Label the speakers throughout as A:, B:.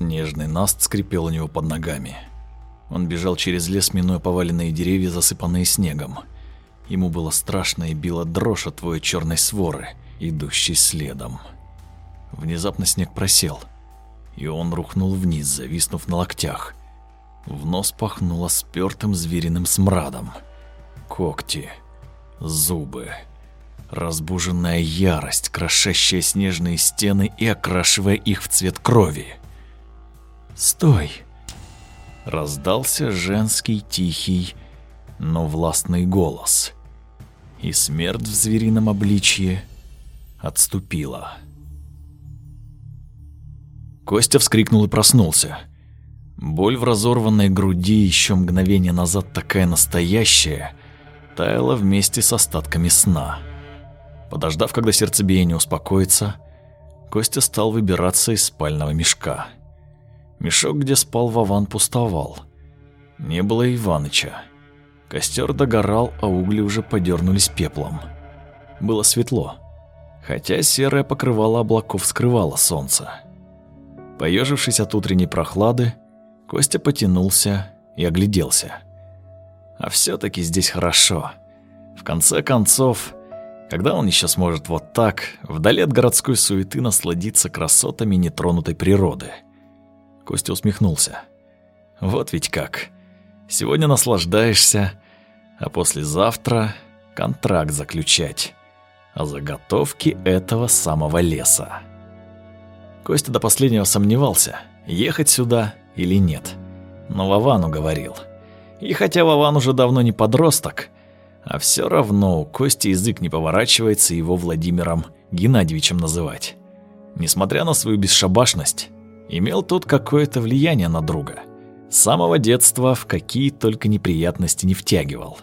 A: Снежный наст скрипел у него под ногами. Он бежал через лес, минуя поваленные деревья, засыпанные снегом. Ему было страшно и била дрожь от твоей черной своры, идущей следом. Внезапно снег просел, и он рухнул вниз, зависнув на локтях. В нос пахнуло спёртым звериным смрадом. Когти, зубы, разбуженная ярость, крошащая снежные стены и окрашивая их в цвет крови. «Стой!» Раздался женский тихий, но властный голос. И смерть в зверином обличье отступила. Костя вскрикнул и проснулся. Боль в разорванной груди еще мгновение назад такая настоящая, таяла вместе с остатками сна. Подождав, когда сердцебиение успокоится, Костя стал выбираться из спального мешка. Мешок, где спал Вован, пустовал. Не было Иваныча. Костер догорал, а угли уже подернулись пеплом. Было светло, хотя серое покрывало облаков скрывало солнце. Поежившись от утренней прохлады, Костя потянулся и огляделся. А все таки здесь хорошо. В конце концов, когда он еще сможет вот так, вдали от городской суеты, насладиться красотами нетронутой природы – Костя усмехнулся. Вот ведь как. Сегодня наслаждаешься, а послезавтра контракт заключать о заготовке этого самого леса. Костя до последнего сомневался, ехать сюда или нет. Но Вован уговорил. И хотя Вован уже давно не подросток, а все равно у Кости язык не поворачивается его Владимиром Геннадьевичем называть. Несмотря на свою бесшабашность, имел тут какое-то влияние на друга. С самого детства в какие только неприятности не втягивал.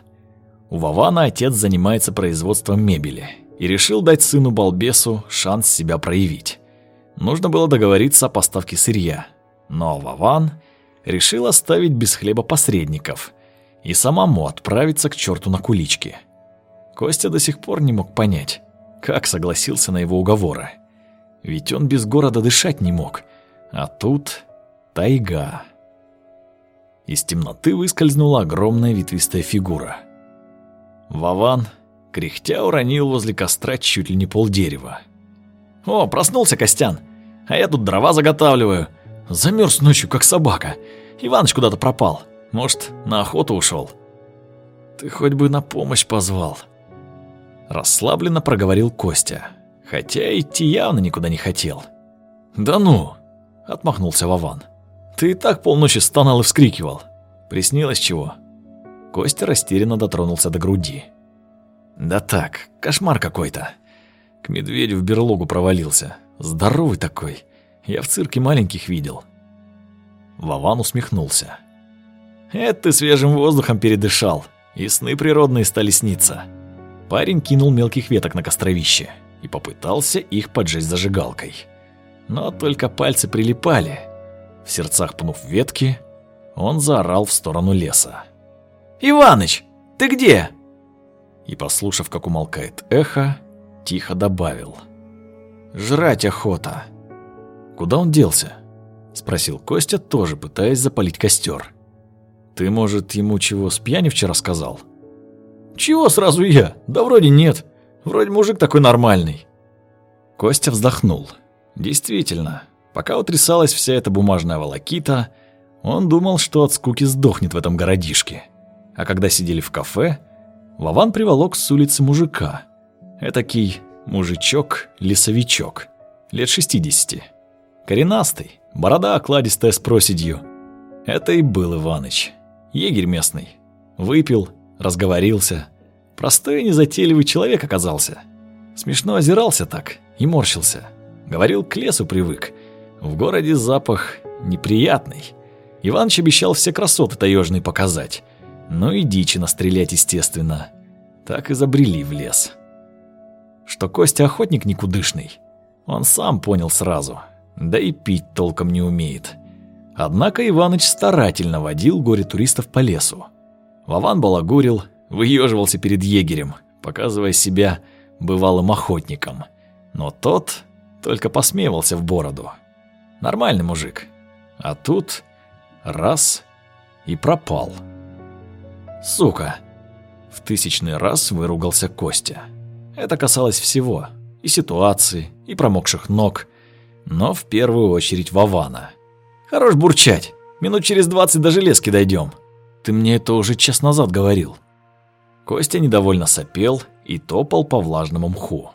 A: У Вована отец занимается производством мебели и решил дать сыну балбесу шанс себя проявить. Нужно было договориться о поставке сырья, но Вован решил оставить без хлеба посредников и самому отправиться к черту на кулички. Костя до сих пор не мог понять, как согласился на его уговоры. Ведь он без города дышать не мог – а тут тайга. Из темноты выскользнула огромная ветвистая фигура. Вован, кряхтя, уронил возле костра чуть ли не полдерева. «О, проснулся Костян! А я тут дрова заготавливаю. Замерз ночью, как собака. Иваныч куда-то пропал. Может, на охоту ушел. «Ты хоть бы на помощь позвал». Расслабленно проговорил Костя, хотя идти явно никуда не хотел. «Да ну, Отмахнулся Вован. Ты и так полночи стонал и вскрикивал. Приснилось чего? Костя растерянно дотронулся до груди. Да так, кошмар какой-то. К медведю в берлогу провалился. Здоровый такой. Я в цирке маленьких видел. Вован усмехнулся. Это ты свежим воздухом передышал, и сны природные стали сниться. Парень кинул мелких веток на костровище и попытался их поджечь зажигалкой но только пальцы прилипали. В сердцах пнув ветки, он заорал в сторону леса. «Иваныч, ты где?» И, послушав, как умолкает эхо, тихо добавил. «Жрать охота». «Куда он делся?» — спросил Костя, тоже пытаясь запалить костер. «Ты, может, ему чего с пьяни вчера сказал?» «Чего сразу я? Да вроде нет. Вроде мужик такой нормальный». Костя вздохнул. Действительно, пока утрясалась вся эта бумажная волокита, он думал, что от скуки сдохнет в этом городишке. А когда сидели в кафе, Вован приволок с улицы мужика. Этакий мужичок-лесовичок, лет 60. Коренастый, борода окладистая с проседью. Это и был Иваныч, егерь местный. Выпил, разговорился. Простой незатейливый человек оказался. Смешно озирался так и морщился. Говорил, к лесу привык. В городе запах неприятный. Иваныч обещал все красоты таежные показать. Ну и дичи настрелять, естественно. Так и забрели в лес. Что Костя охотник никудышный, он сам понял сразу. Да и пить толком не умеет. Однако Иваныч старательно водил горе-туристов по лесу. Вован балагурил, выеживался перед егерем, показывая себя бывалым охотником. Но тот только посмеивался в бороду. Нормальный мужик. А тут раз и пропал. Сука. В тысячный раз выругался Костя. Это касалось всего, и ситуации, и промокших ног, но в первую очередь Вована. Хорош бурчать. Минут через двадцать до железки дойдем. Ты мне это уже час назад говорил. Костя недовольно сопел и топал по влажному мху.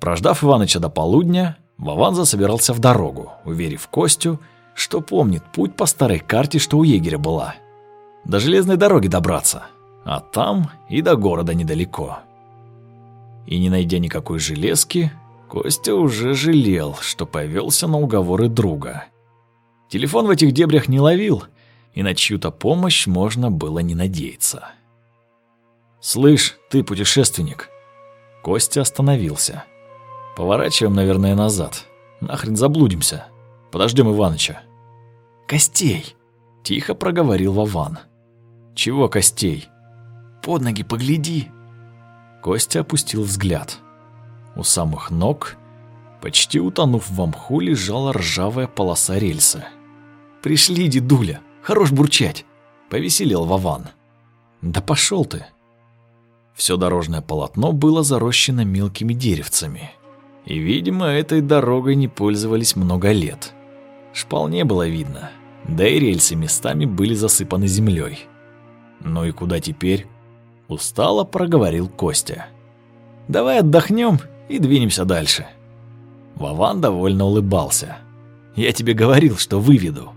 A: Прождав Иваныча до полудня, Вован засобирался в дорогу, уверив Костю, что помнит путь по старой карте, что у егеря была. До железной дороги добраться, а там и до города недалеко. И не найдя никакой железки, Костя уже жалел, что повелся на уговоры друга. Телефон в этих дебрях не ловил, и на чью-то помощь можно было не надеяться. «Слышь, ты путешественник!» Костя остановился. «Поворачиваем, наверное, назад. Нахрен заблудимся. Подождем Иваныча». «Костей!» – тихо проговорил Вован. «Чего костей?» «Под ноги погляди!» Костя опустил взгляд. У самых ног, почти утонув в мху, лежала ржавая полоса рельса. «Пришли, дедуля! Хорош бурчать!» – повеселел Вован. «Да пошел ты!» Все дорожное полотно было зарощено мелкими деревцами. И, видимо, этой дорогой не пользовались много лет. Шпал не было видно, да и рельсы местами были засыпаны землей. «Ну и куда теперь?» – устало проговорил Костя. «Давай отдохнем и двинемся дальше». Вован довольно улыбался. «Я тебе говорил, что выведу».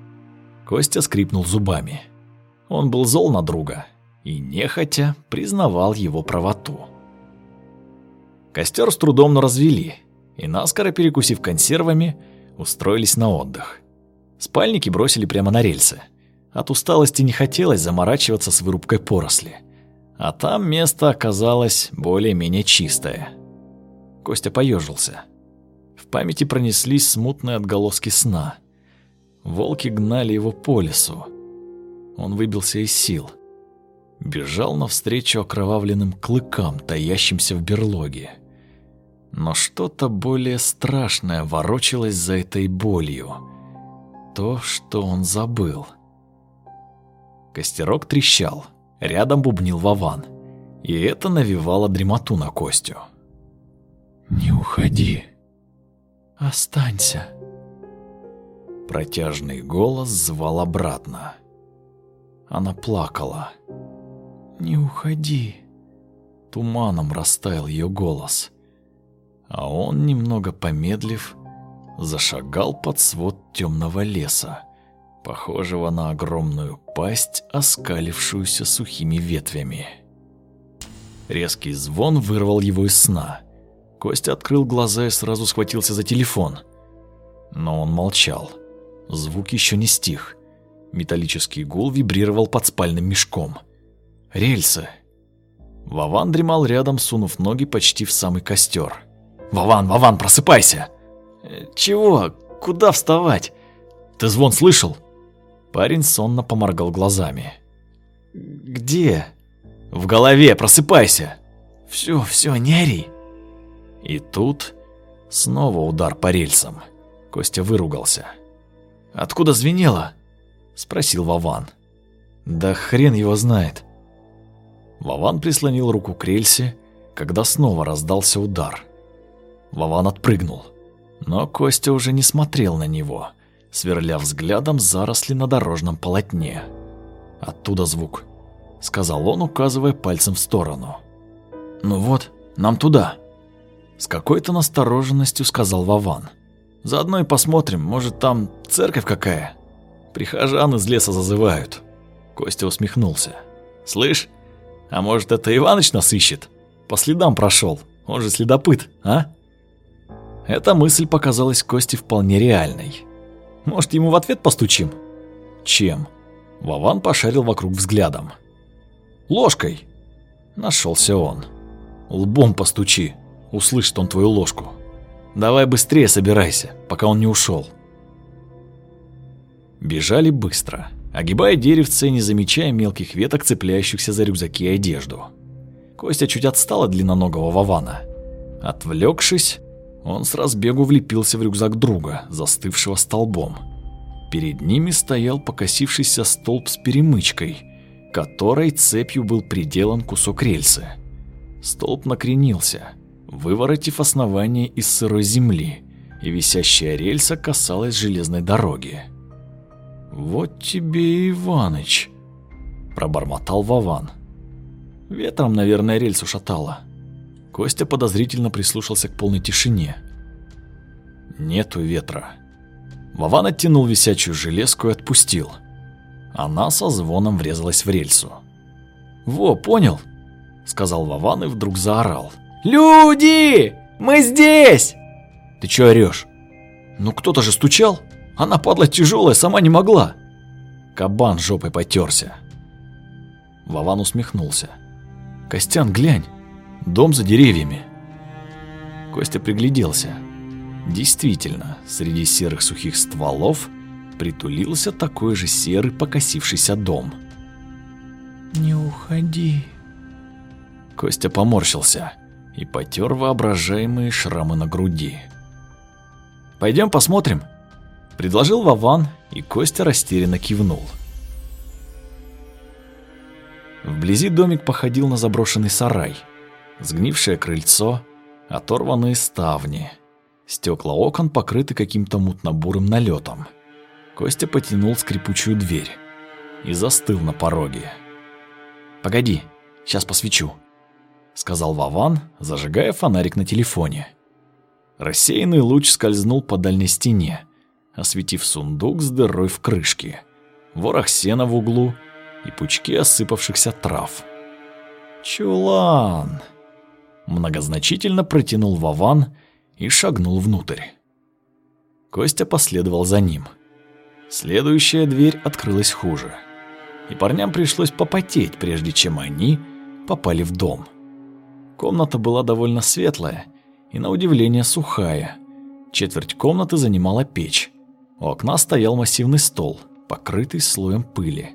A: Костя скрипнул зубами. Он был зол на друга и нехотя признавал его правоту. Костер с трудом развели, и наскоро перекусив консервами, устроились на отдых. Спальники бросили прямо на рельсы. От усталости не хотелось заморачиваться с вырубкой поросли. А там место оказалось более-менее чистое. Костя поежился. В памяти пронеслись смутные отголоски сна. Волки гнали его по лесу. Он выбился из сил – бежал навстречу окровавленным клыкам, таящимся в берлоге. Но что-то более страшное ворочалось за этой болью. То, что он забыл. Костерок трещал, рядом бубнил Вован, и это навевало дремоту на Костю. «Не уходи, останься». Протяжный голос звал обратно. Она плакала. «Не уходи». Туманом растаял ее голос. А он, немного помедлив, зашагал под свод темного леса, похожего на огромную пасть, оскалившуюся сухими ветвями. Резкий звон вырвал его из сна. Костя открыл глаза и сразу схватился за телефон. Но он молчал. Звук еще не стих. Металлический гул вибрировал под спальным мешком – Рельсы. Вован дремал рядом, сунув ноги почти в самый костер. «Вован, Вован, просыпайся!» «Э, «Чего? Куда вставать?» «Ты звон слышал?» Парень сонно поморгал глазами. «Где?» «В голове, просыпайся!» «Все, все, не ори!» И тут снова удар по рельсам. Костя выругался. «Откуда звенело?» Спросил Вован. «Да хрен его знает!» Вован прислонил руку к рельсе, когда снова раздался удар. Вован отпрыгнул, но Костя уже не смотрел на него, сверля взглядом заросли на дорожном полотне. «Оттуда звук», — сказал он, указывая пальцем в сторону. «Ну вот, нам туда», — с какой-то настороженностью сказал Вован. «Заодно и посмотрим, может, там церковь какая?» «Прихожан из леса зазывают». Костя усмехнулся. «Слышь, а может, это Иваныч нас ищет? По следам прошел. Он же следопыт, а? Эта мысль показалась Косте вполне реальной. Может, ему в ответ постучим? Чем? Вован пошарил вокруг взглядом. Ложкой. Нашелся он. Лбом постучи. Услышит он твою ложку. Давай быстрее собирайся, пока он не ушел. Бежали быстро огибая деревце, не замечая мелких веток, цепляющихся за рюкзаки и одежду. Костя чуть отстал от длинноногого Вована. Отвлекшись, он с разбегу влепился в рюкзак друга, застывшего столбом. Перед ними стоял покосившийся столб с перемычкой, которой цепью был приделан кусок рельсы. Столб накренился, выворотив основание из сырой земли, и висящая рельса касалась железной дороги. «Вот тебе Иваныч», — пробормотал Вован. Ветром, наверное, рельсу шатало. Костя подозрительно прислушался к полной тишине. Нету ветра. Вован оттянул висячую железку и отпустил. Она со звоном врезалась в рельсу. «Во, понял?» — сказал Вован и вдруг заорал. «Люди! Мы здесь!» «Ты чё орёшь?» «Ну кто-то же стучал. Она, падла, тяжелая, сама не могла». Кабан жопой потерся. Вован усмехнулся. «Костян, глянь, дом за деревьями». Костя пригляделся. Действительно, среди серых сухих стволов притулился такой же серый покосившийся дом.
B: «Не уходи».
A: Костя поморщился и потер воображаемые шрамы на груди. «Пойдем посмотрим», — предложил Вован, и Костя растерянно кивнул. Вблизи домик походил на заброшенный сарай. Сгнившее крыльцо, оторванные ставни — Стекла окон покрыты каким-то мутно-бурым налетом. Костя потянул скрипучую дверь и застыл на пороге. «Погоди, сейчас посвечу», — сказал Вован, зажигая фонарик на телефоне. Рассеянный луч скользнул по дальней стене, осветив сундук с дырой в крышке, ворох сена в углу и пучки осыпавшихся трав. «Чулан!» Многозначительно протянул Вован и шагнул внутрь. Костя последовал за ним. Следующая дверь открылась хуже, и парням пришлось попотеть, прежде чем они попали в дом. Комната была довольно светлая и, на удивление, сухая. Четверть комнаты занимала печь. У окна стоял массивный стол, покрытый слоем пыли.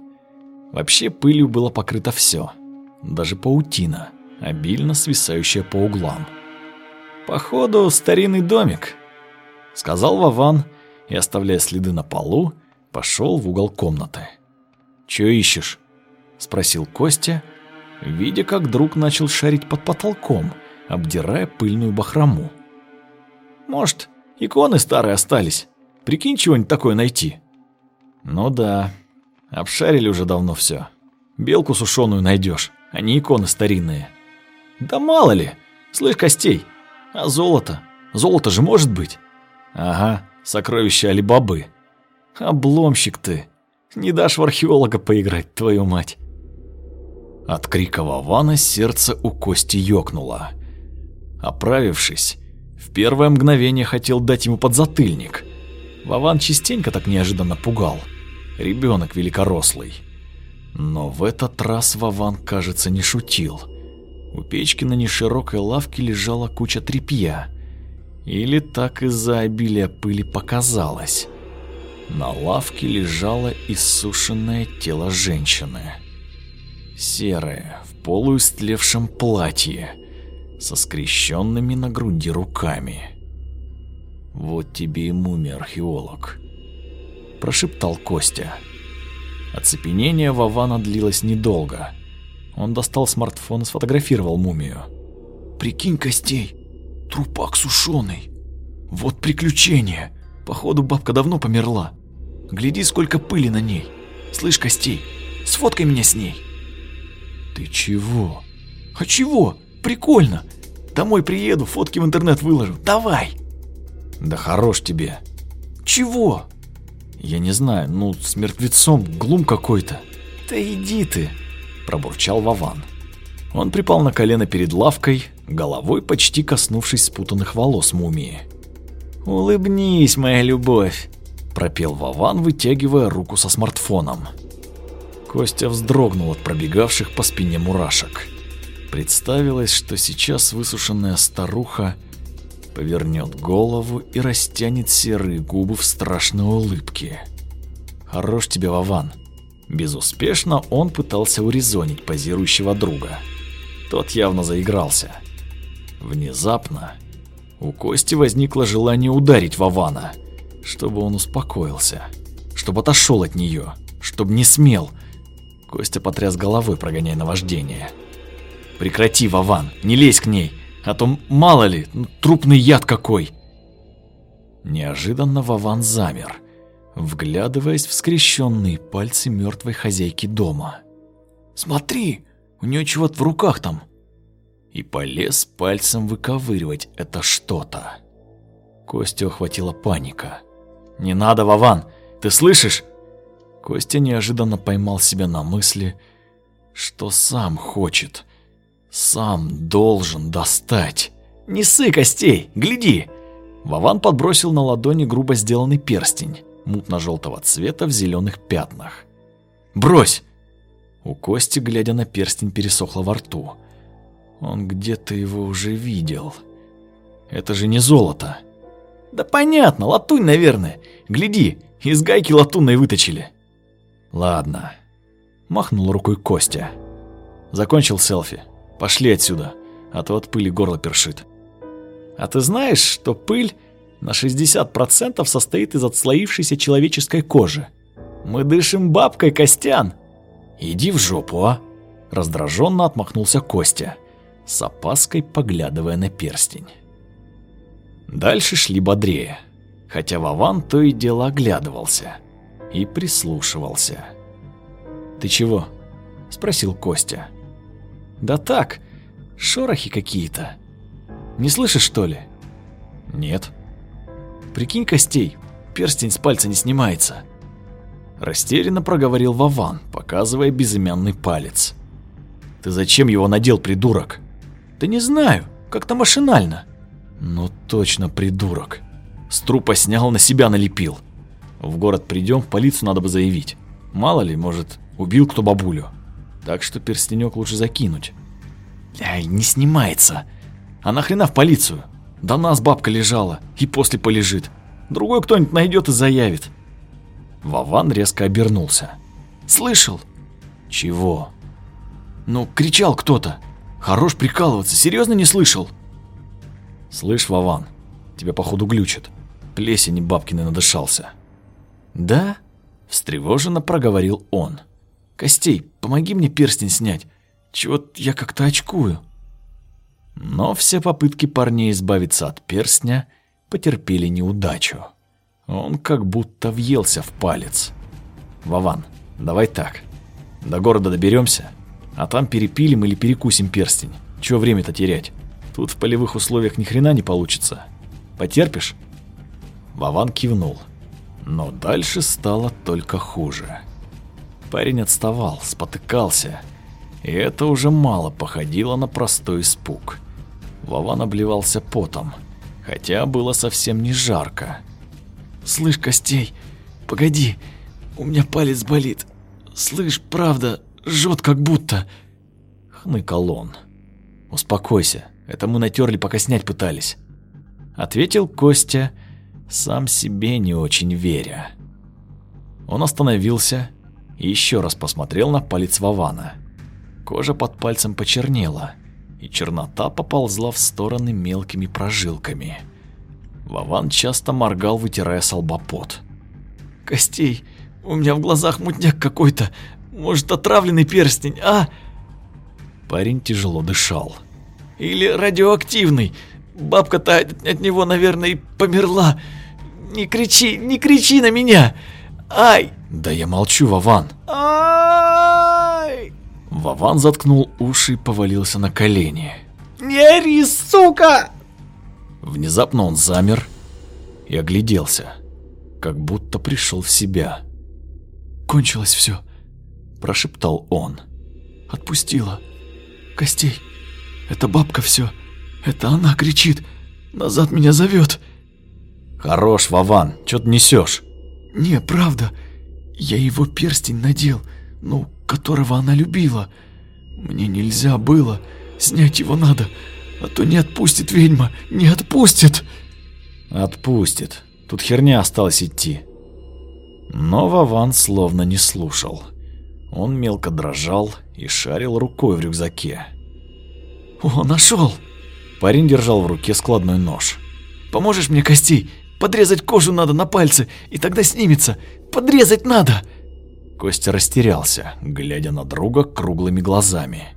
A: Вообще пылью было покрыто все, даже паутина, обильно свисающая по углам. «Походу, старинный домик», — сказал Вован и, оставляя следы на полу, пошел в угол комнаты. «Чё ищешь?» — спросил Костя, видя, как друг начал шарить под потолком, обдирая пыльную бахрому. «Может, иконы старые остались? Прикинь, чего-нибудь такое найти». «Ну да, обшарили уже давно все. Белку сушеную найдешь, а не иконы старинные». «Да мало ли, слышь, Костей, а золото? Золото же может быть? Ага, сокровище Алибабы. Обломщик ты. Не дашь в археолога поиграть, твою мать. От крика Вована сердце у Кости ёкнуло. Оправившись, в первое мгновение хотел дать ему подзатыльник. Вован частенько так неожиданно пугал. Ребенок великорослый. Но в этот раз Вован, кажется, не шутил. У печки на неширокой лавке лежала куча тряпья. Или так из-за обилия пыли показалось. На лавке лежало иссушенное тело женщины. Серое, в полуистлевшем платье, со скрещенными на груди руками. «Вот тебе и мумия, археолог», – прошептал Костя. Оцепенение Вована длилось недолго – он достал смартфон и сфотографировал мумию. «Прикинь, Костей, трупак сушеный. Вот приключение. Походу, бабка давно померла. Гляди, сколько пыли на ней. Слышь, Костей, сфоткай меня с ней». «Ты чего?» «А чего? Прикольно. Домой приеду, фотки в интернет выложу. Давай!» «Да хорош тебе!» «Чего?» «Я не знаю, ну, с мертвецом глум какой-то». «Да иди ты!» Пробурчал Вован. Он припал на колено перед лавкой, головой почти коснувшись спутанных волос мумии. «Улыбнись, моя любовь!» – пропел Вован, вытягивая руку со смартфоном. Костя вздрогнул от пробегавших по спине мурашек. Представилось, что сейчас высушенная старуха повернет голову и растянет серые губы в страшной улыбке. «Хорош тебе, Вован!» Безуспешно он пытался урезонить позирующего друга. Тот явно заигрался. Внезапно у Кости возникло желание ударить Вована, чтобы он успокоился, чтобы отошел от нее, чтобы не смел. Костя потряс головой, прогоняя наваждение. Прекрати, Вован, не лезь к ней, а то мало ли, ну, трупный яд какой. Неожиданно Вован замер, вглядываясь в скрещенные пальцы мертвой хозяйки дома. Смотри, у нее чего-то в руках там. И полез пальцем выковыривать это что-то. Костю охватила паника. «Не надо, Вован! Ты слышишь?» Костя неожиданно поймал себя на мысли, что сам хочет, сам должен достать. «Не ссы, Костей, гляди!» Вован подбросил на ладони грубо сделанный перстень, мутно-желтого цвета в зеленых пятнах. «Брось!» У Кости, глядя на перстень, пересохло во рту. Он где-то его уже видел. Это же не золото. Да понятно, латунь, наверное. Гляди, из гайки латунной выточили. Ладно. Махнул рукой Костя. Закончил селфи. Пошли отсюда, а то от пыли горло першит. А ты знаешь, что пыль на 60% состоит из отслоившейся человеческой кожи? Мы дышим бабкой, Костян. Иди в жопу, а? Раздраженно отмахнулся Костя, с опаской поглядывая на перстень. Дальше шли бодрее, хотя Вован то и дело оглядывался и прислушивался. «Ты чего?» – спросил Костя. «Да так, шорохи какие-то. Не слышишь, что ли?» «Нет». «Прикинь, Костей, перстень с пальца не снимается». Растерянно проговорил Вован, показывая безымянный палец. «Ты зачем его надел, придурок?» «Да не знаю, как-то машинально». Ну точно придурок. С трупа снял, на себя налепил. В город придем, в полицию надо бы заявить. Мало ли, может, убил кто бабулю. Так что перстенек лучше закинуть. Ай, не снимается. А нахрена в полицию? До нас бабка лежала и после полежит. Другой кто-нибудь найдет и заявит. Вован резко обернулся. Слышал? Чего? Ну, кричал кто-то. Хорош прикалываться, серьезно не слышал? «Слышь, Вован, тебя походу глючит. Плесени бабкины надышался». «Да?» – встревоженно проговорил он. «Костей, помоги мне перстень снять. Чего-то я как-то очкую». Но все попытки парней избавиться от перстня потерпели неудачу. Он как будто въелся в палец. «Вован, давай так. До города доберемся, а там перепилим или перекусим перстень. Чего время-то терять?» Тут в полевых условиях ни хрена не получится. Потерпишь? Вован кивнул. Но дальше стало только хуже. Парень отставал, спотыкался. И это уже мало походило на простой испуг. Вован обливался потом, хотя было совсем не жарко. «Слышь, Костей, погоди, у меня палец болит. Слышь, правда, жжет как будто...» Хныкал он. «Успокойся, это мы натерли, пока снять пытались. Ответил Костя, сам себе не очень веря. Он остановился и еще раз посмотрел на палец Вована. Кожа под пальцем почернела, и чернота поползла в стороны мелкими прожилками. Вован часто моргал, вытирая с «Костей, у меня в глазах мутняк какой-то. Может, отравленный перстень, а?» Парень тяжело дышал. Или радиоактивный. Бабка-то от него, наверное, и померла. Не кричи, не кричи на меня. Ай! Да я молчу, Вован. Ай! Вован заткнул уши и повалился на колени. Не ори, сука! Внезапно он замер и огляделся, как будто пришел в себя. Кончилось все, прошептал он. Отпустила. Костей, это бабка все. Это она кричит. Назад меня зовет. Хорош, Вован, что ты несешь? Не, правда. Я его перстень надел, ну, которого она любила. Мне нельзя было. Снять его надо, а то не отпустит ведьма, не отпустит. Отпустит. Тут херня осталась идти. Но Вован словно не слушал. Он мелко дрожал и шарил рукой в рюкзаке. «О, нашел!» Парень держал в руке складной нож. «Поможешь мне, Костей?
B: Подрезать кожу надо на пальце, и тогда снимется. Подрезать надо!»
A: Костя растерялся, глядя на друга круглыми глазами.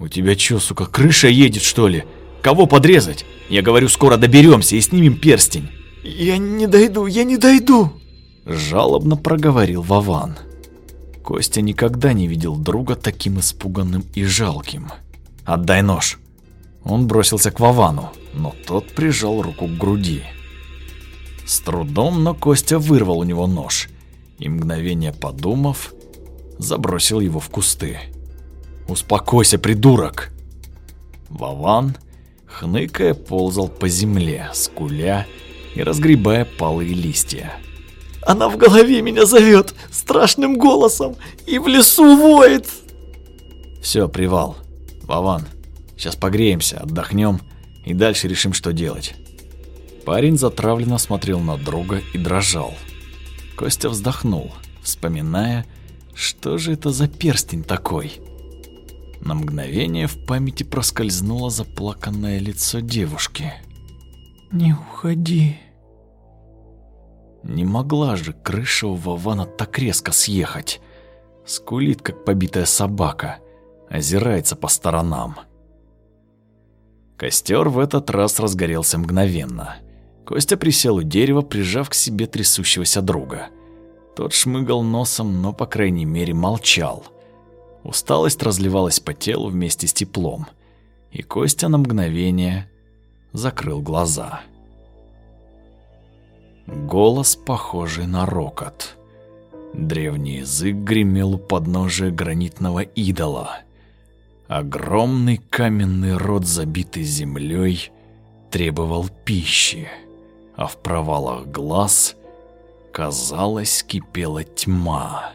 A: «У тебя чё, сука, крыша едет, что ли? Кого подрезать? Я говорю, скоро доберемся и снимем перстень».
B: «Я не дойду, я не дойду!»
A: Жалобно проговорил Вован. Костя никогда не видел друга таким испуганным и жалким. «Отдай нож!» Он бросился к Вовану, но тот прижал руку к груди. С трудом, но Костя вырвал у него нож и, мгновение подумав, забросил его в кусты. «Успокойся, придурок!» Вован, хныкая, ползал по земле, скуля и разгребая палые листья.
B: «Она в голове меня зовет страшным голосом и в лесу воет!»
A: «Все, привал. Вован, сейчас погреемся, отдохнем и дальше решим, что делать». Парень затравленно смотрел на друга и дрожал. Костя вздохнул, вспоминая, что же это за перстень такой. На мгновение в памяти проскользнуло заплаканное лицо девушки.
B: «Не уходи».
A: Не могла же крыша у Вована так резко съехать. Скулит, как побитая собака, озирается по сторонам. Костер в этот раз разгорелся мгновенно. Костя присел у дерева, прижав к себе трясущегося друга. Тот шмыгал носом, но, по крайней мере, молчал. Усталость разливалась по телу вместе с теплом, и Костя на мгновение закрыл глаза. Голос, похожий на рокот. Древний язык гремел у подножия гранитного идола. Огромный каменный рот, забитый землей, требовал пищи а в провалах глаз, казалось, кипела тьма.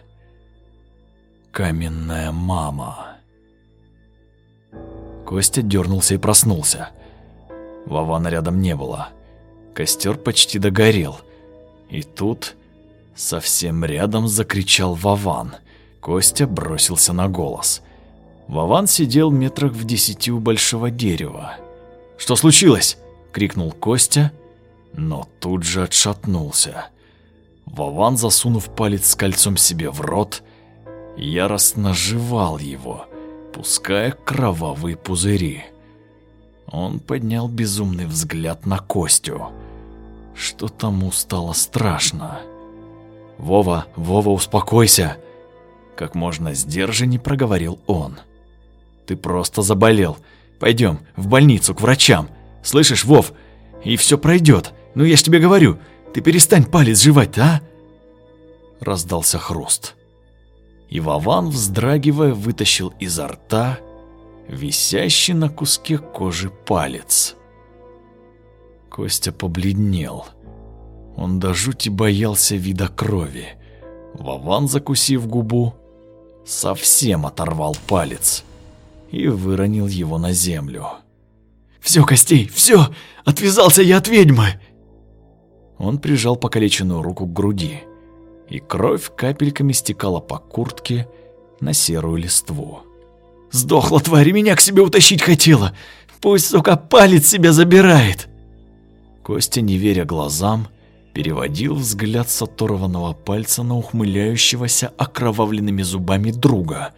A: Каменная мама. Костя дернулся и проснулся. Вована рядом не было. Костер почти догорел. И тут совсем рядом закричал Вован. Костя бросился на голос. Вован сидел метрах в десяти у большого дерева. «Что случилось?» — крикнул Костя но тут же отшатнулся. Вован, засунув палец с кольцом себе в рот, яростно жевал его, пуская кровавые пузыри. Он поднял безумный взгляд на Костю. Что тому стало страшно. «Вова, Вова, успокойся!» Как можно сдержанней проговорил он. «Ты просто заболел. Пойдем в больницу к врачам. Слышишь, Вов, и все пройдет. Ну я ж тебе говорю, ты перестань палец жевать, а? Раздался хруст. И Вован, вздрагивая, вытащил изо рта висящий на куске кожи палец. Костя побледнел. Он до жути боялся вида крови. Вован, закусив губу, совсем оторвал палец и выронил его на землю. «Все, Костей, все! Отвязался я от ведьмы!» Он прижал покалеченную руку к груди, и кровь капельками стекала по куртке на серую листву. «Сдохла тварь, меня к себе утащить хотела! Пусть, сука, палец себя забирает!» Костя, не веря глазам, переводил взгляд с оторванного пальца на ухмыляющегося окровавленными зубами друга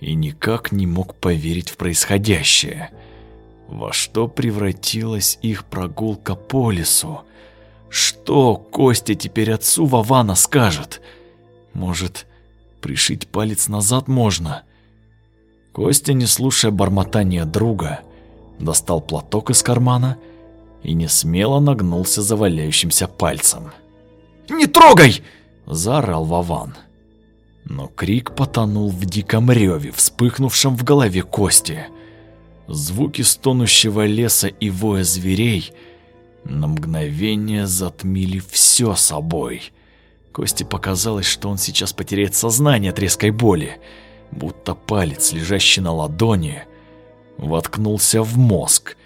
A: и никак не мог поверить в происходящее. Во что превратилась их прогулка по лесу? Что Костя теперь отцу Вована скажет? Может, пришить палец назад можно? Костя, не слушая бормотания друга, достал платок из кармана и не смело нагнулся за валяющимся пальцем. «Не трогай!» – заорал Вован. Но крик потонул в диком реве, вспыхнувшем в голове Кости. Звуки стонущего леса и воя зверей – на мгновение затмили все собой. Косте показалось, что он сейчас потеряет сознание от резкой боли, будто палец, лежащий на ладони, воткнулся в мозг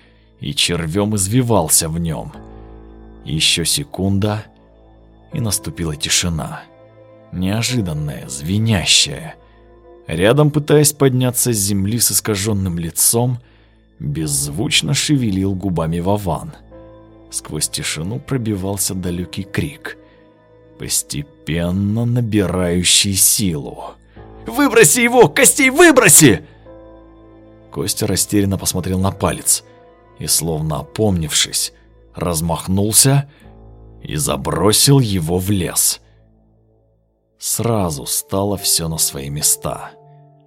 A: и червем извивался в нем. Еще секунда, и наступила тишина. Неожиданная, звенящая. Рядом, пытаясь подняться с земли с искаженным лицом, беззвучно шевелил губами Вован. — Сквозь тишину пробивался далекий крик, постепенно набирающий силу.
B: «Выброси его! Костей, выброси!»
A: Костя растерянно посмотрел на палец и, словно опомнившись, размахнулся и забросил его в лес. Сразу стало все на свои места.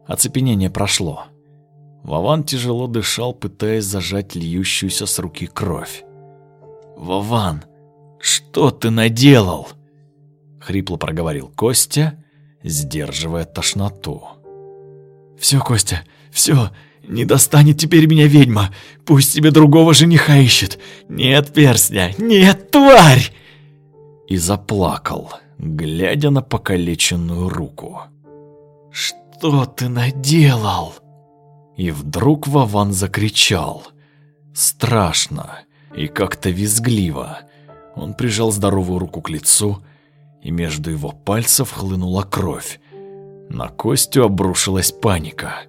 A: Оцепенение прошло. Вован тяжело дышал, пытаясь зажать льющуюся с руки кровь.
B: «Вован, что ты наделал?»
A: Хрипло проговорил Костя, сдерживая тошноту.
B: «Все, Костя, все, не достанет теперь меня ведьма. Пусть себе другого жениха ищет. Нет перстня, нет, тварь!»
A: И заплакал, глядя на покалеченную руку.
B: «Что ты наделал?»
A: И вдруг Вован закричал. Страшно и как-то визгливо. Он прижал здоровую руку к лицу, и между его пальцев хлынула кровь. На Костю обрушилась паника.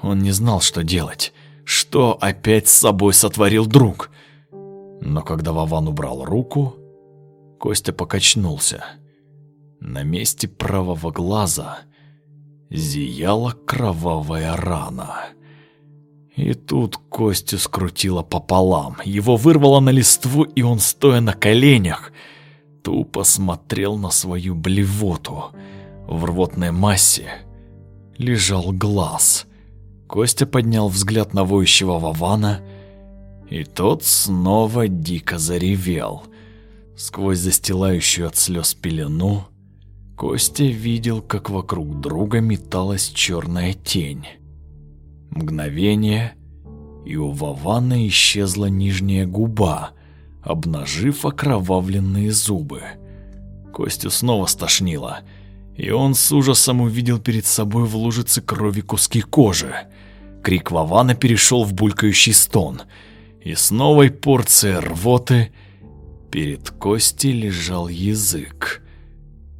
A: Он не знал, что делать. Что опять с собой сотворил друг? Но когда Вован убрал руку, Костя покачнулся. На месте правого глаза зияла кровавая рана. И тут Костю скрутило пополам. Его вырвало на листву, и он, стоя на коленях, тупо смотрел на свою блевоту. В рвотной массе лежал глаз. Костя поднял взгляд на воющего Вована, и тот снова дико заревел. Сквозь застилающую от слез пелену Костя видел, как вокруг друга металась черная тень. Мгновение, и у Вована исчезла нижняя губа, обнажив окровавленные зубы. Костю снова стошнило, и он с ужасом увидел перед собой в лужице крови куски кожи. Крик Вована перешел в булькающий стон, и с новой порцией рвоты перед Костей лежал язык.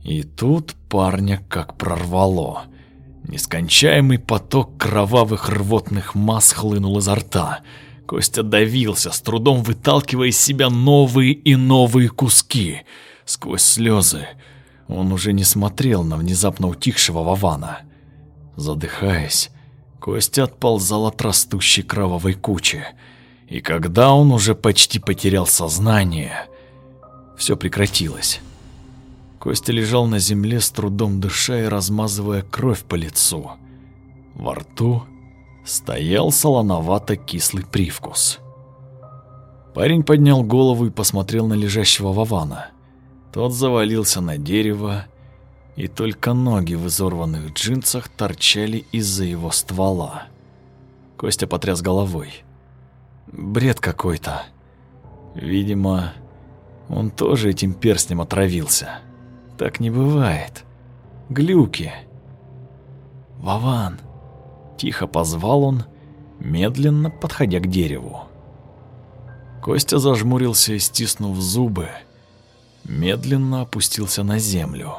A: И тут парня как прорвало. Нескончаемый поток кровавых рвотных масс хлынул изо рта. Костя давился, с трудом выталкивая из себя новые и новые куски. Сквозь слезы он уже не смотрел на внезапно утихшего Вована. Задыхаясь, Костя отползал от растущей кровавой кучи. И когда он уже почти потерял сознание, все прекратилось. Костя лежал на земле, с трудом дыша и размазывая кровь по лицу. Во рту стоял солоновато-кислый привкус. Парень поднял голову и посмотрел на лежащего Вована. Тот завалился на дерево, и только ноги в изорванных джинсах торчали из-за его ствола. Костя потряс головой. Бред какой-то. Видимо, он тоже этим перстнем отравился. Так не бывает. Глюки. Вован. Тихо позвал он, медленно подходя к дереву. Костя зажмурился и, стиснув зубы, медленно опустился на землю.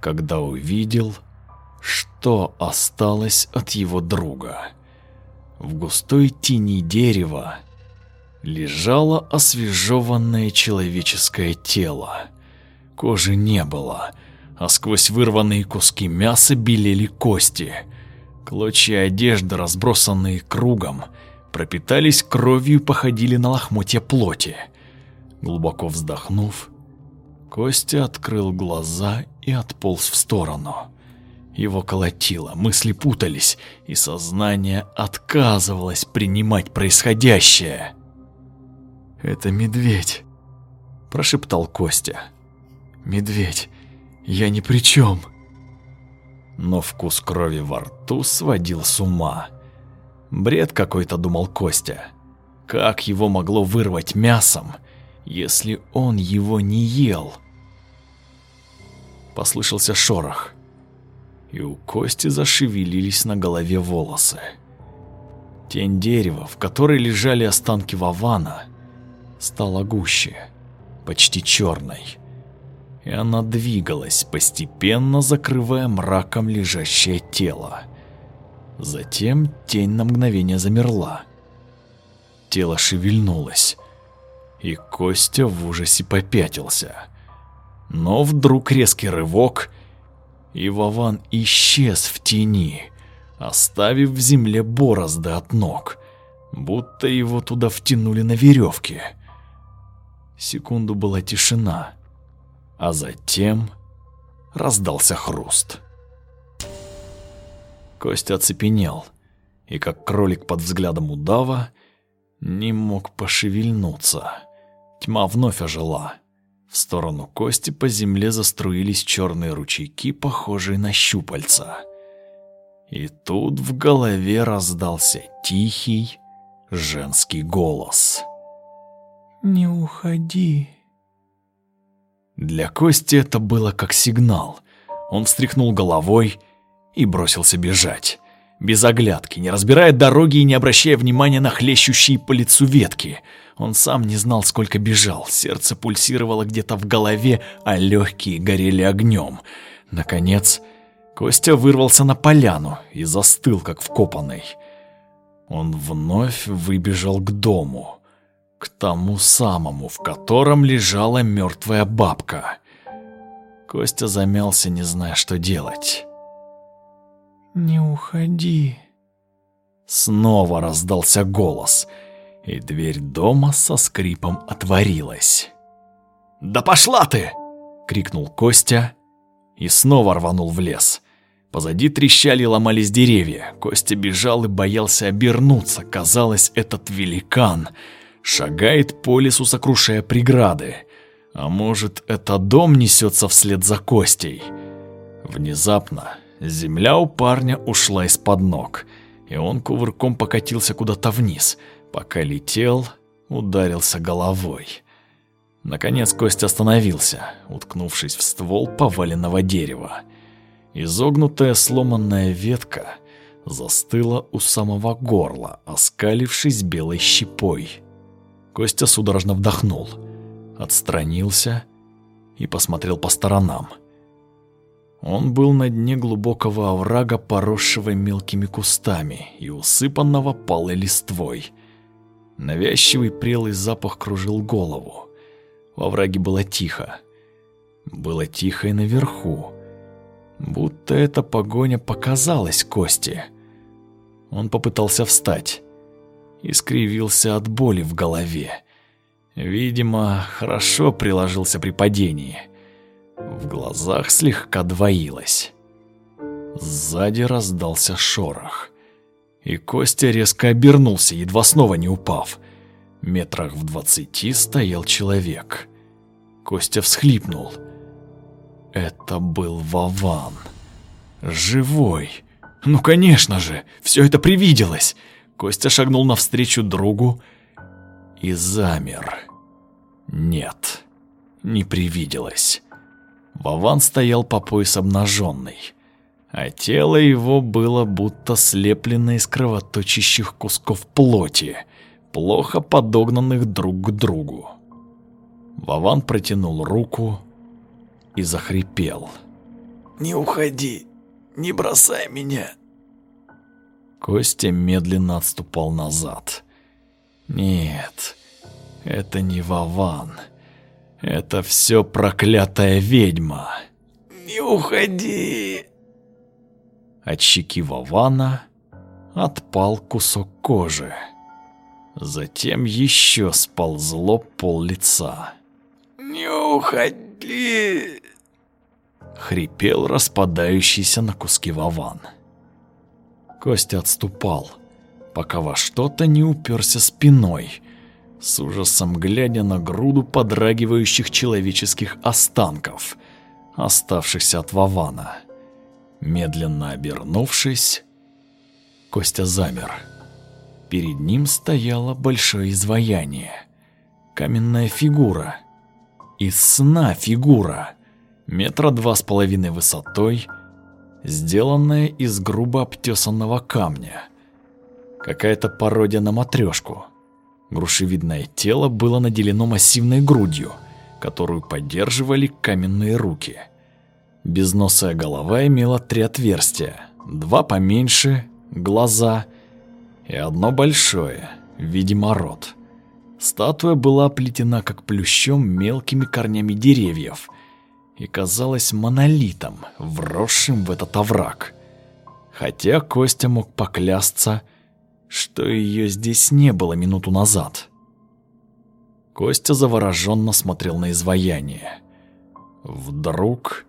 A: Когда увидел, что осталось от его друга. В густой тени дерева лежало освежеванное человеческое тело. Кожи не было, а сквозь вырванные куски мяса белели кости. Клочья одежды, разбросанные кругом, пропитались кровью и походили на лохмотья плоти. Глубоко вздохнув, Костя открыл глаза и отполз в сторону. Его колотило, мысли путались, и сознание отказывалось принимать происходящее. «Это медведь», – прошептал Костя. Медведь, я ни при чем. Но вкус крови во рту сводил с ума. Бред какой-то думал Костя. Как его могло вырвать мясом, если он его не ел? Послышался шорох, и у Кости зашевелились на голове волосы. Тень дерева, в которой лежали останки Вавана, стала гуще, почти черной и она двигалась, постепенно закрывая мраком лежащее тело. Затем тень на мгновение замерла. Тело шевельнулось. и Костя в ужасе попятился. Но вдруг резкий рывок, и Вован исчез в тени, оставив в земле борозды от ног, будто его туда втянули на веревке. Секунду была тишина, а затем раздался хруст. Костя оцепенел и, как кролик под взглядом удава, не мог пошевельнуться. Тьма вновь ожила. В сторону Кости по земле заструились черные ручейки, похожие на щупальца. И тут в голове раздался тихий женский голос.
B: «Не уходи».
A: Для Кости это было как сигнал. Он встряхнул головой и бросился бежать. Без оглядки, не разбирая дороги и не обращая внимания на хлещущие по лицу ветки. Он сам не знал, сколько бежал. Сердце пульсировало где-то в голове, а легкие горели огнем. Наконец, Костя вырвался на поляну и застыл, как вкопанный. Он вновь выбежал к дому, к тому самому, в котором лежала мертвая бабка. Костя замялся, не зная, что делать.
B: «Не уходи».
A: Снова раздался голос, и дверь дома со скрипом отворилась. «Да пошла ты!» — крикнул Костя и снова рванул в лес. Позади трещали и ломались деревья. Костя бежал и боялся обернуться. Казалось, этот великан шагает по лесу, сокрушая преграды. А может, это дом несется вслед за Костей? Внезапно Земля у парня ушла из-под ног, и он кувырком покатился куда-то вниз. Пока летел, ударился головой. Наконец Костя остановился, уткнувшись в ствол поваленного дерева. Изогнутая сломанная ветка застыла у самого горла, оскалившись белой щепой. Костя судорожно вдохнул, отстранился и посмотрел по сторонам. Он был на дне глубокого оврага, поросшего мелкими кустами и усыпанного палой листвой. Навязчивый прелый запах кружил голову. В овраге было тихо. Было тихо и наверху. Будто эта погоня показалась Косте. Он попытался встать и скривился от боли в голове. Видимо, хорошо приложился при падении. В глазах слегка двоилось. Сзади раздался шорох. И Костя резко обернулся, едва снова не упав. Метрах в двадцати стоял человек. Костя всхлипнул. Это был Вован. Живой. Ну, конечно же, все это привиделось. Костя шагнул навстречу другу и замер. Нет, не привиделось. Вован стоял по пояс обнаженный, а тело его было будто слеплено из кровоточащих кусков плоти, плохо подогнанных друг к другу. Вован протянул руку и захрипел.
B: «Не уходи, не бросай меня!»
A: Костя медленно отступал назад. «Нет, это не Вован». Это все проклятая ведьма.
B: Не уходи.
A: От щеки Вована отпал кусок кожи. Затем еще сползло пол лица.
B: Не уходи.
A: Хрипел распадающийся на куски Вован. Костя отступал, пока во что-то не уперся спиной с ужасом глядя на груду подрагивающих человеческих останков, оставшихся от Вавана. Медленно обернувшись, Костя замер. Перед ним стояло большое изваяние. Каменная фигура. Из сна фигура. Метра два с половиной высотой, сделанная из грубо обтесанного камня. Какая-то пародия на матрешку. Грушевидное тело было наделено массивной грудью, которую поддерживали каменные руки. Безносая голова имела три отверстия, два поменьше, глаза, и одно большое, видимо, рот. Статуя была оплетена как плющом мелкими корнями деревьев и казалась монолитом, вросшим в этот овраг. Хотя Костя мог поклясться, что ее здесь не было минуту назад. Костя завороженно смотрел на изваяние. Вдруг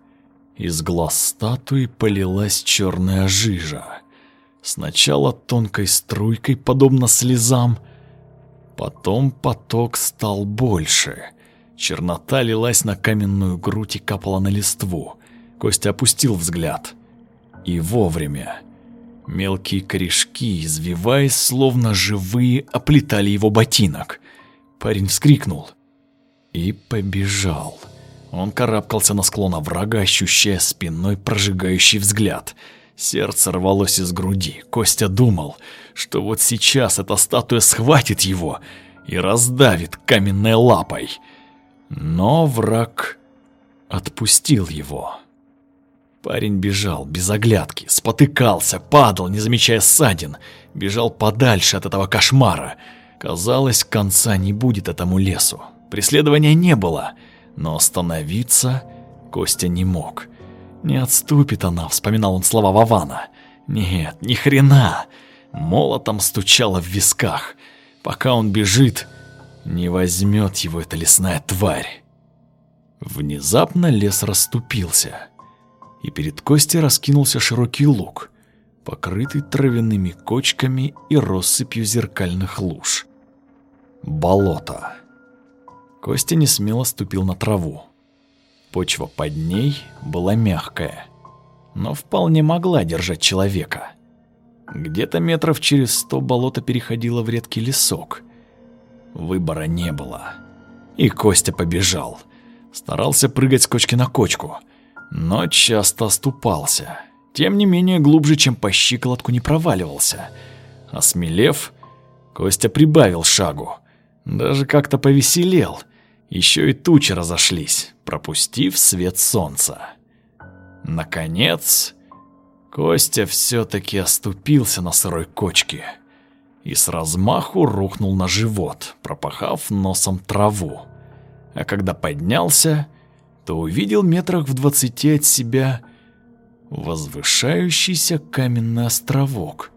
A: из глаз статуи полилась черная жижа. Сначала тонкой струйкой, подобно слезам, потом поток стал больше. Чернота лилась на каменную грудь и капала на листву. Костя опустил взгляд. И вовремя. Мелкие корешки, извиваясь, словно живые, оплетали его ботинок. Парень вскрикнул и побежал. Он карабкался на склон оврага, ощущая спиной прожигающий взгляд. Сердце рвалось из груди. Костя думал, что вот сейчас эта статуя схватит его и раздавит каменной лапой. Но враг отпустил его. Парень бежал без оглядки, спотыкался, падал, не замечая ссадин, бежал подальше от этого кошмара. Казалось, конца не будет этому лесу. Преследования не было — но остановиться Костя не мог. «Не отступит она», — вспоминал он слова Вована. «Нет, ни хрена!» Молотом стучало в висках. Пока он бежит, не возьмет его эта лесная тварь. Внезапно лес расступился, и перед Костей раскинулся широкий луг, покрытый травяными кочками и россыпью зеркальных луж. Болото. Костя не смело ступил на траву. Почва под ней была мягкая, но вполне могла держать человека. Где-то метров через сто болото переходило в редкий лесок. Выбора не было. И Костя побежал. Старался прыгать с кочки на кочку, но часто оступался. Тем не менее, глубже, чем по щиколотку, не проваливался. Осмелев, Костя прибавил шагу. Даже как-то повеселел – еще и тучи разошлись, пропустив свет солнца. Наконец, Костя все-таки оступился на сырой кочке и с размаху рухнул на живот, пропахав носом траву. А когда поднялся, то увидел метрах в двадцати от себя возвышающийся каменный островок.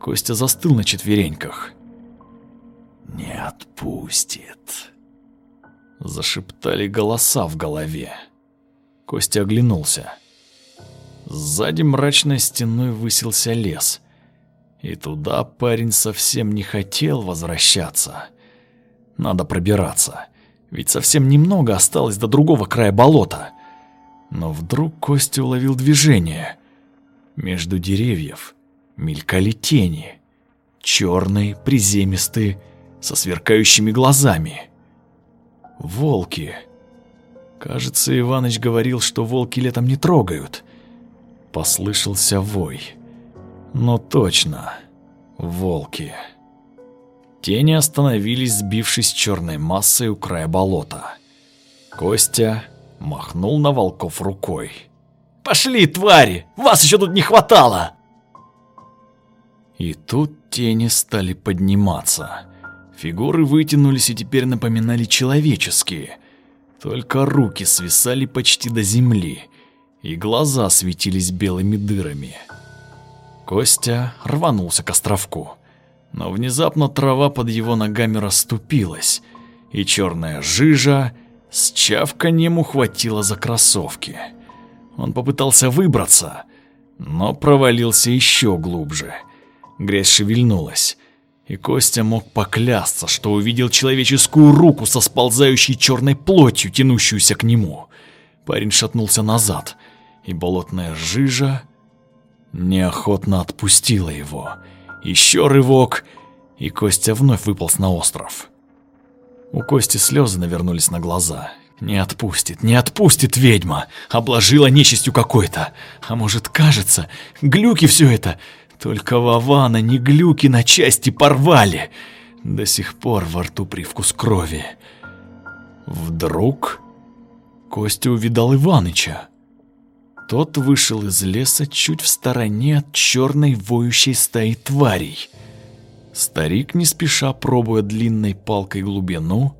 A: Костя застыл на четвереньках. «Не отпустит», Зашептали голоса в голове. Костя оглянулся. Сзади мрачной стеной высился лес. И туда парень совсем не хотел возвращаться. Надо пробираться, ведь совсем немного осталось до другого края болота. Но вдруг Костя уловил движение. Между деревьев мелькали тени. Черные, приземистые, со сверкающими глазами. Волки. Кажется, Иваныч говорил, что волки летом не трогают. Послышался вой. Но точно, волки. Тени остановились, сбившись черной массой у края болота. Костя махнул на волков рукой. «Пошли, твари! Вас еще тут не хватало!» И тут тени стали подниматься. Фигуры вытянулись и теперь напоминали человеческие. Только руки свисали почти до земли, и глаза светились белыми дырами. Костя рванулся к островку, но внезапно трава под его ногами расступилась, и черная жижа с чавканьем ухватила за кроссовки. Он попытался выбраться, но провалился еще глубже. Грязь шевельнулась, и Костя мог поклясться, что увидел человеческую руку со сползающей черной плотью, тянущуюся к нему. Парень шатнулся назад, и болотная жижа неохотно отпустила его. Еще рывок, и Костя вновь выполз на остров. У Кости слезы навернулись на глаза. Не отпустит, не отпустит ведьма. Обложила нечистью какой-то. А может, кажется, глюки все это только Вована не глюки на части порвали. До сих пор во рту привкус крови. Вдруг Костя увидал Иваныча. Тот вышел из леса чуть в стороне от черной воющей стаи тварей. Старик, не спеша пробуя длинной палкой глубину,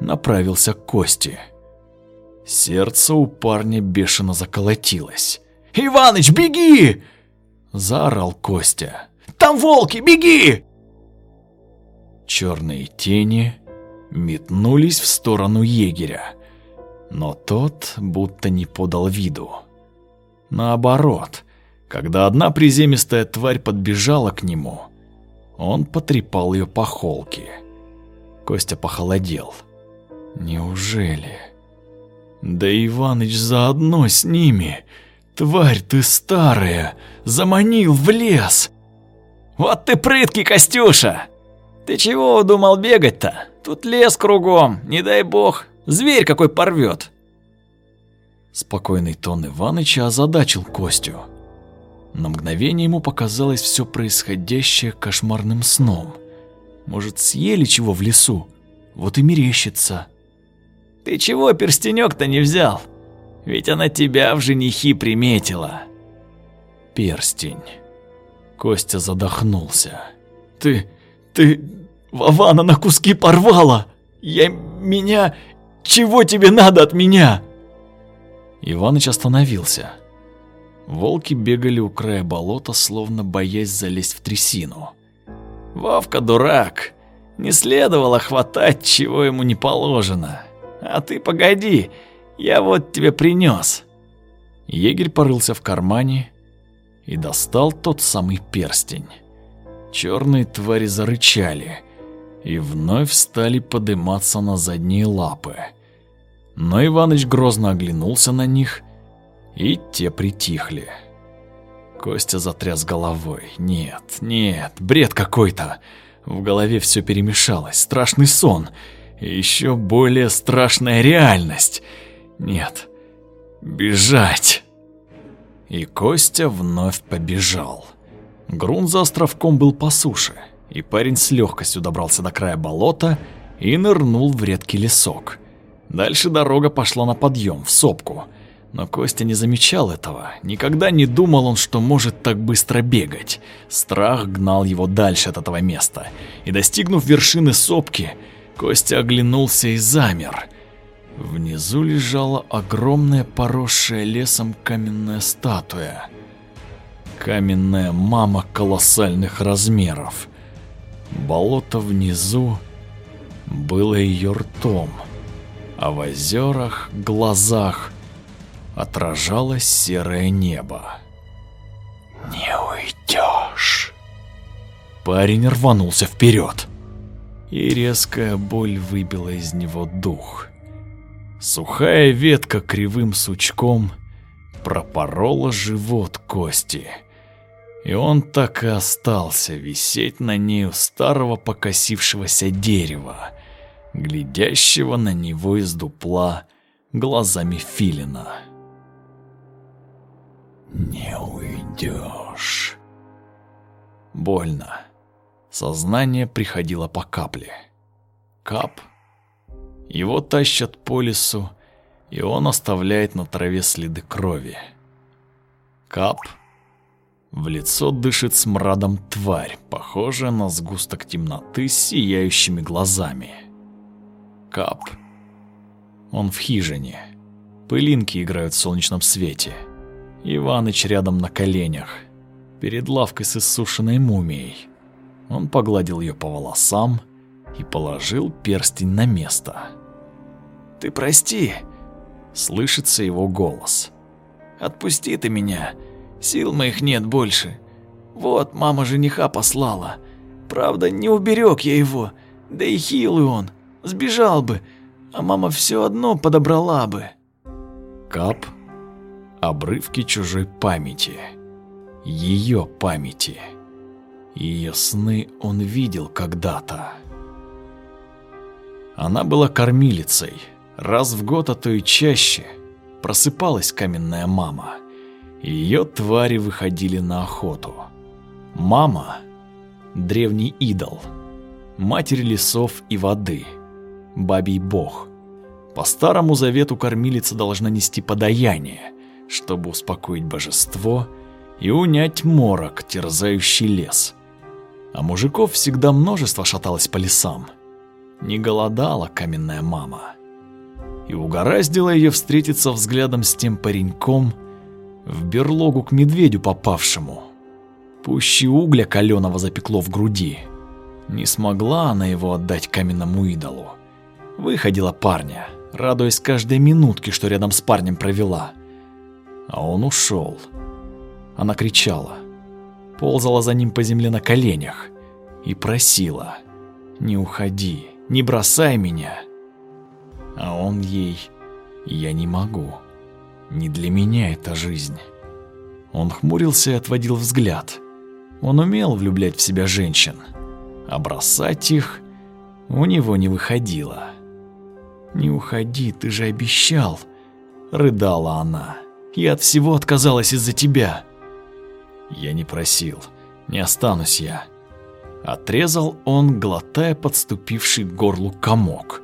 A: направился к Косте. Сердце у парня бешено заколотилось.
B: «Иваныч, беги!»
A: – заорал Костя.
B: «Там волки, беги!»
A: Черные тени метнулись в сторону егеря, но тот будто не подал виду. Наоборот, когда одна приземистая тварь подбежала к нему, он потрепал ее по холке. Костя похолодел. Неужели? Да Иваныч заодно с ними. Тварь ты старая, заманил в лес.
B: Вот ты прыткий, Костюша. Ты чего удумал бегать-то? Тут лес кругом, не дай бог, зверь какой порвет.
A: Спокойный тон Иваныча озадачил Костю. На мгновение ему показалось все происходящее кошмарным сном. Может, съели чего в лесу? Вот и мерещится.
B: Ты чего перстенек-то не взял? Ведь она тебя в женихи приметила.
A: Перстень. Костя задохнулся. Ты... ты... Вована на куски порвала! Я... меня... Чего тебе надо от меня? Иваныч остановился. Волки бегали у края болота, словно боясь залезть в трясину.
B: «Вовка дурак! Не следовало хватать, чего ему не положено. А ты погоди, я вот тебе принес.
A: Егерь порылся в кармане и достал тот самый перстень. Черные твари зарычали и вновь стали подниматься на задние лапы. Но Иваныч грозно оглянулся на них, и те притихли. Костя затряс головой. Нет, нет, бред какой-то. В голове все перемешалось. Страшный сон. И еще более страшная реальность. Нет, бежать. И Костя вновь побежал. Грунт за островком был по суше, и парень с легкостью добрался до края болота и нырнул в редкий лесок. Дальше дорога пошла на подъем, в сопку. Но Костя не замечал этого. Никогда не думал он, что может так быстро бегать. Страх гнал его дальше от этого места. И достигнув вершины сопки, Костя оглянулся и замер. Внизу лежала огромная поросшая лесом каменная статуя. Каменная мама колоссальных размеров. Болото внизу было ее ртом а в озерах, глазах отражалось серое небо.
B: «Не уйдешь!»
A: Парень рванулся вперед, и резкая боль выбила из него дух. Сухая ветка кривым сучком пропорола живот Кости, и он так и остался висеть на ней у старого покосившегося дерева, глядящего на него из дупла глазами филина.
B: «Не уйдешь».
A: Больно. Сознание приходило по капле. Кап. Его тащат по лесу, и он оставляет на траве следы крови. Кап. В лицо дышит смрадом тварь, похожая на сгусток темноты с сияющими глазами. Кап. Он в хижине. Пылинки играют в солнечном свете. Иваныч рядом на коленях, перед лавкой с иссушенной мумией. Он погладил ее по волосам и положил перстень на место.
B: «Ты прости!»
A: — слышится его голос.
B: «Отпусти ты меня, сил моих нет больше. Вот мама жениха послала. Правда, не уберег я его, да и хилый он, Сбежал бы, а мама все одно подобрала бы.
A: Кап. Обрывки чужой памяти. Ее памяти. Ее сны он видел когда-то. Она была кормилицей. Раз в год, а то и чаще, просыпалась каменная мама. Ее твари выходили на охоту. Мама – древний идол, матерь лесов и воды – бабий бог. По старому завету кормилица должна нести подаяние, чтобы успокоить божество и унять морок, терзающий лес. А мужиков всегда множество шаталось по лесам. Не голодала каменная мама. И угораздило ее встретиться взглядом с тем пареньком в берлогу к медведю попавшему. Пуще угля каленого запекло в груди. Не смогла она его отдать каменному идолу. Выходила парня, радуясь каждой минутке, что рядом с парнем провела. А он ушел. Она кричала, ползала за ним по земле на коленях и просила «Не уходи, не бросай меня». А он ей «Я не могу, не для меня эта жизнь». Он хмурился и отводил взгляд. Он умел влюблять в себя женщин, а бросать их у него не выходило. «Не уходи, ты же обещал!» — рыдала она. «Я от всего отказалась из-за тебя!» «Я не просил, не останусь я!» Отрезал он, глотая подступивший к горлу комок,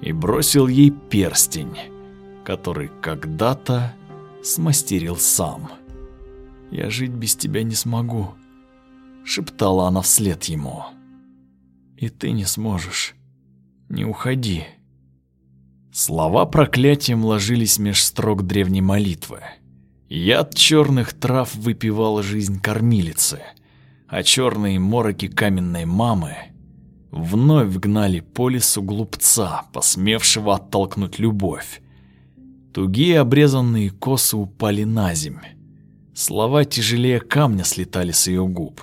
A: и бросил ей перстень, который когда-то смастерил сам. «Я жить без тебя не смогу», — шептала она вслед ему. «И ты не сможешь. Не уходи». Слова проклятием ложились меж строк древней молитвы. Яд черных трав выпивал жизнь кормилицы, а черные мороки каменной мамы вновь гнали по лесу глупца, посмевшего оттолкнуть любовь. Тугие обрезанные косы упали на земь. Слова тяжелее камня слетали с ее губ.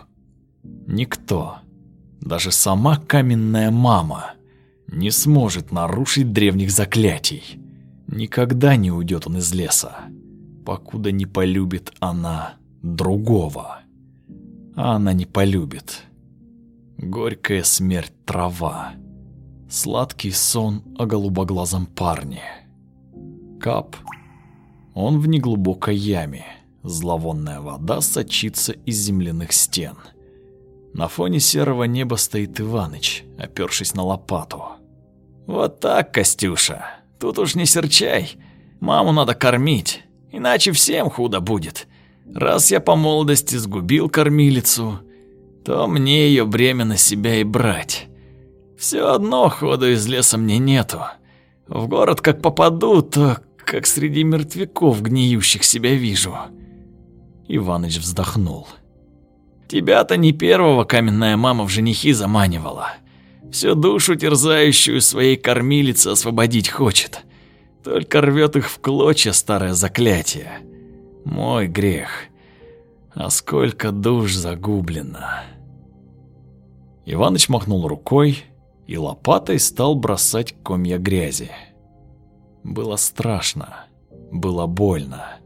A: Никто, даже сама каменная мама, не сможет нарушить древних заклятий. Никогда не уйдет он из леса, покуда не полюбит она другого. А она не полюбит. Горькая смерть трава. Сладкий сон о голубоглазом парне. Кап. Он в неглубокой яме. Зловонная вода сочится из земляных стен. На фоне серого неба стоит Иваныч, опёршись на лопату. «Вот так, Костюша, тут уж не серчай. Маму надо кормить, иначе всем худо будет. Раз я по молодости сгубил кормилицу, то мне ее бремя на себя и брать. Все одно хода из леса мне нету. В город как попаду, то как среди мертвяков гниющих себя вижу». Иваныч вздохнул. Тебя-то не первого каменная мама в женихи заманивала. Всю душу терзающую своей кормилицы освободить хочет. Только рвет их в клочья старое заклятие. Мой грех. А сколько душ загублено. Иваныч махнул рукой и лопатой стал бросать комья грязи. Было страшно, было больно.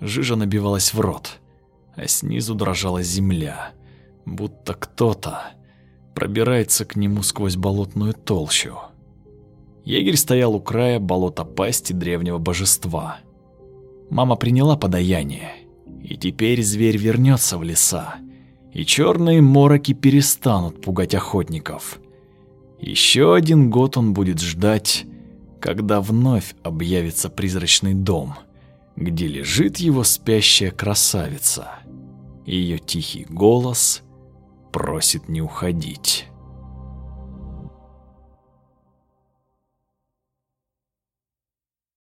A: Жижа набивалась в рот а снизу дрожала земля, будто кто-то пробирается к нему сквозь болотную толщу. Егерь стоял у края болота пасти древнего божества. Мама приняла подаяние, и теперь зверь вернется в леса, и черные мороки перестанут пугать охотников. Еще один год он будет ждать, когда вновь объявится призрачный дом, где лежит его спящая красавица. Ее тихий голос просит не уходить.